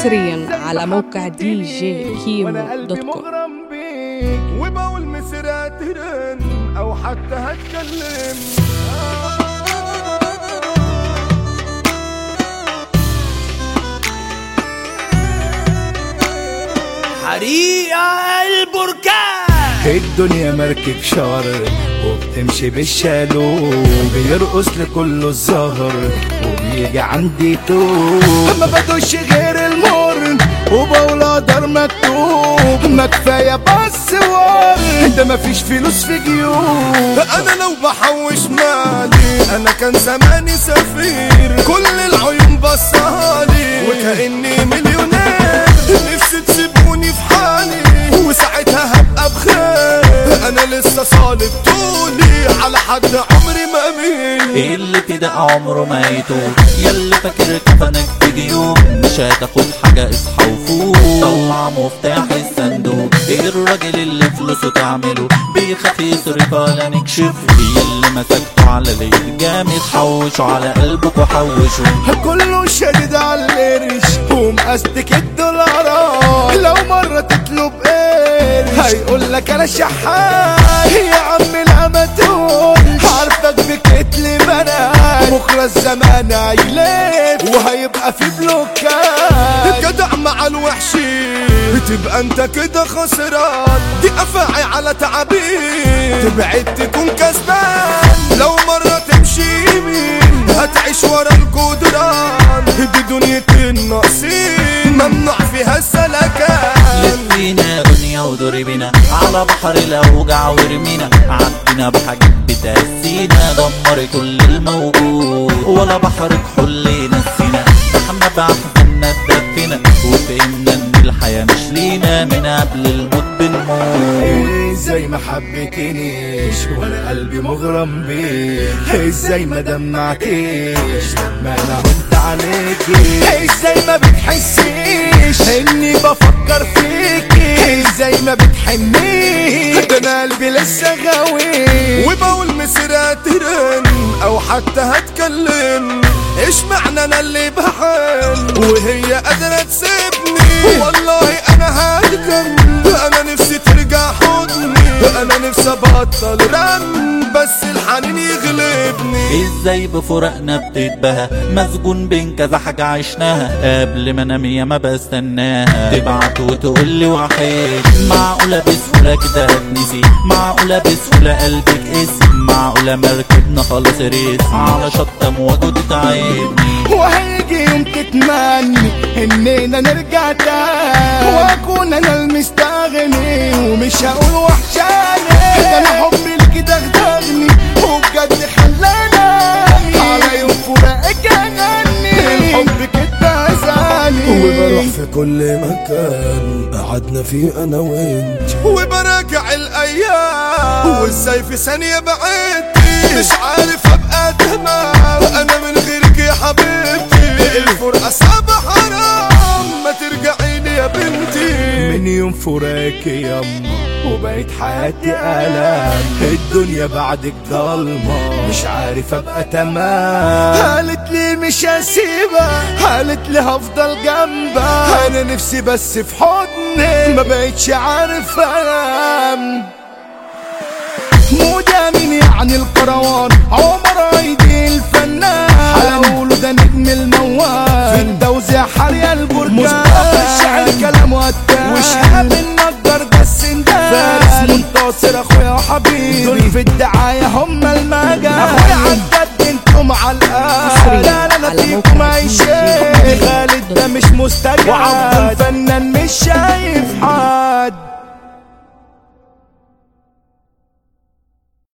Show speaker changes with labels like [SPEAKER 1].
[SPEAKER 1] حصريا على موقع دي جي كيمو
[SPEAKER 2] وأنا
[SPEAKER 1] دوت
[SPEAKER 2] قلبي
[SPEAKER 1] كوم
[SPEAKER 2] مغرم بيك وبقول مسيرة ترن أو حتى هتكلم.
[SPEAKER 3] حريقة البركان.
[SPEAKER 2] الدنيا مركب شر وبتمشي بالشالوم بيرقص لكله الزهر وبيجي عندي توب ما بدوش غير المر وبقول أقدر مكتوب. ما كفاية بس ور. ده مفيش فلوس في جيوب. أنا لو بحوش مالي أنا كان زماني سفير. كل العيون بصالي. وكأني مليونير حد عمري ما اميل
[SPEAKER 3] اللي كده عمره ما يتوب ياللي فاكر كفنك في جيوب مش هتاخد حاجة اصحى وفوق. طلع مفتاح الصندوق. إيه الراجل اللي فلوسه تعمله؟ بيخاف يصرف ولا نكشف. اللي مسكته على ليل جامد؟ حوشه على قلبك وحوشه.
[SPEAKER 2] كله شديد على القرش؟ ومقستك الدولارات لو مرة تطلب قرش هيقول لك أنا شحات. يا عم لا عارفك بكتل بنات بكرة الزمان هيلف وهيبقى في بلوكات. جدع مع الوحشين. بتبقى انت كده خسران. دي أفاعي على تعابين تبعد تكون كسبان. لو مرة تمشي يمين هتعيش ورا الجدران. دي دنيا الناقصين ممنوع فيها السلكان
[SPEAKER 3] لفينا دنيا ودور بينا على بحر الاوجع ورمينا. عدينا بحاجات بتأسينا دمر كل الموجود. ولا بحر كحول نسينا إحنا بأحزاننا اتدفينا وفهمنا ان الحياة مش لينا من قبل الموت
[SPEAKER 2] إزاي ما حبيتنيش وأنا قلبي مغرم بيك. إزاي ما دمعتيش. لما أنا هنت عليكي. إزاي ما بتحسيش. إني بفكر فيكي. إزاي ما بتحنيش. ده أنا قلبي لسه غاوي. وبقول مسيرة ترن أو حتى هتكلم. إيش معنى أنا اللي بحن؟ وهي قادرة تسيبني. والله نفسي ابطل رن بس الحنين يغلبني
[SPEAKER 3] إزاي بفرقنا بتتبهى مسجون بين كذا حاجة عشناها. قبل ما انام ياما بستناها. تبعت وتقول لي وحيد. معقولة بسهولة كده هتنسي؟ معقولة بسهولة قلبك اسم معقولة مركبنا خلاص ريس. على شط مواجهة تتعبني
[SPEAKER 2] وهيجي يوم تتمني إننا نرجع تاني. وأكون أنا المستغني ومش هقول وحشاني. ده أنا حبي لك دغدغني
[SPEAKER 4] كل مكان قعدنا فيه أنا وأنت.
[SPEAKER 2] وبراجع الأيام. وازاي في ثانية بعدتي مش عارف أبقى تمام. أنا من غيرك يا حبيبتي. الفرقة صعبه حرام. ما ترجعي لي يا بنتي. من يوم فراقك ياما وبقيت حياتي الام الدنيا بعدك ضلمه مش عارف أبقى تمام. لي مش هسيبها. قالت لي هفضل جنبها. أنا نفسي بس في حضني. ما بقتش عارف انام موجة مين يعني القروان. عمر ايدي الفنان. هقوله ده نجم الموال. في الدوزة حريا البركان. مصطفى الشعر كلامه قتال وشهاب النجار ده السندان فارس منتصر أخويا وحبيبي. دول في الدعاية هم المجال. أخويا. عدد أنتم على اديك
[SPEAKER 1] معيشة
[SPEAKER 2] خالد
[SPEAKER 1] ده
[SPEAKER 2] مش مستجد. فنان مش شايف حاجة.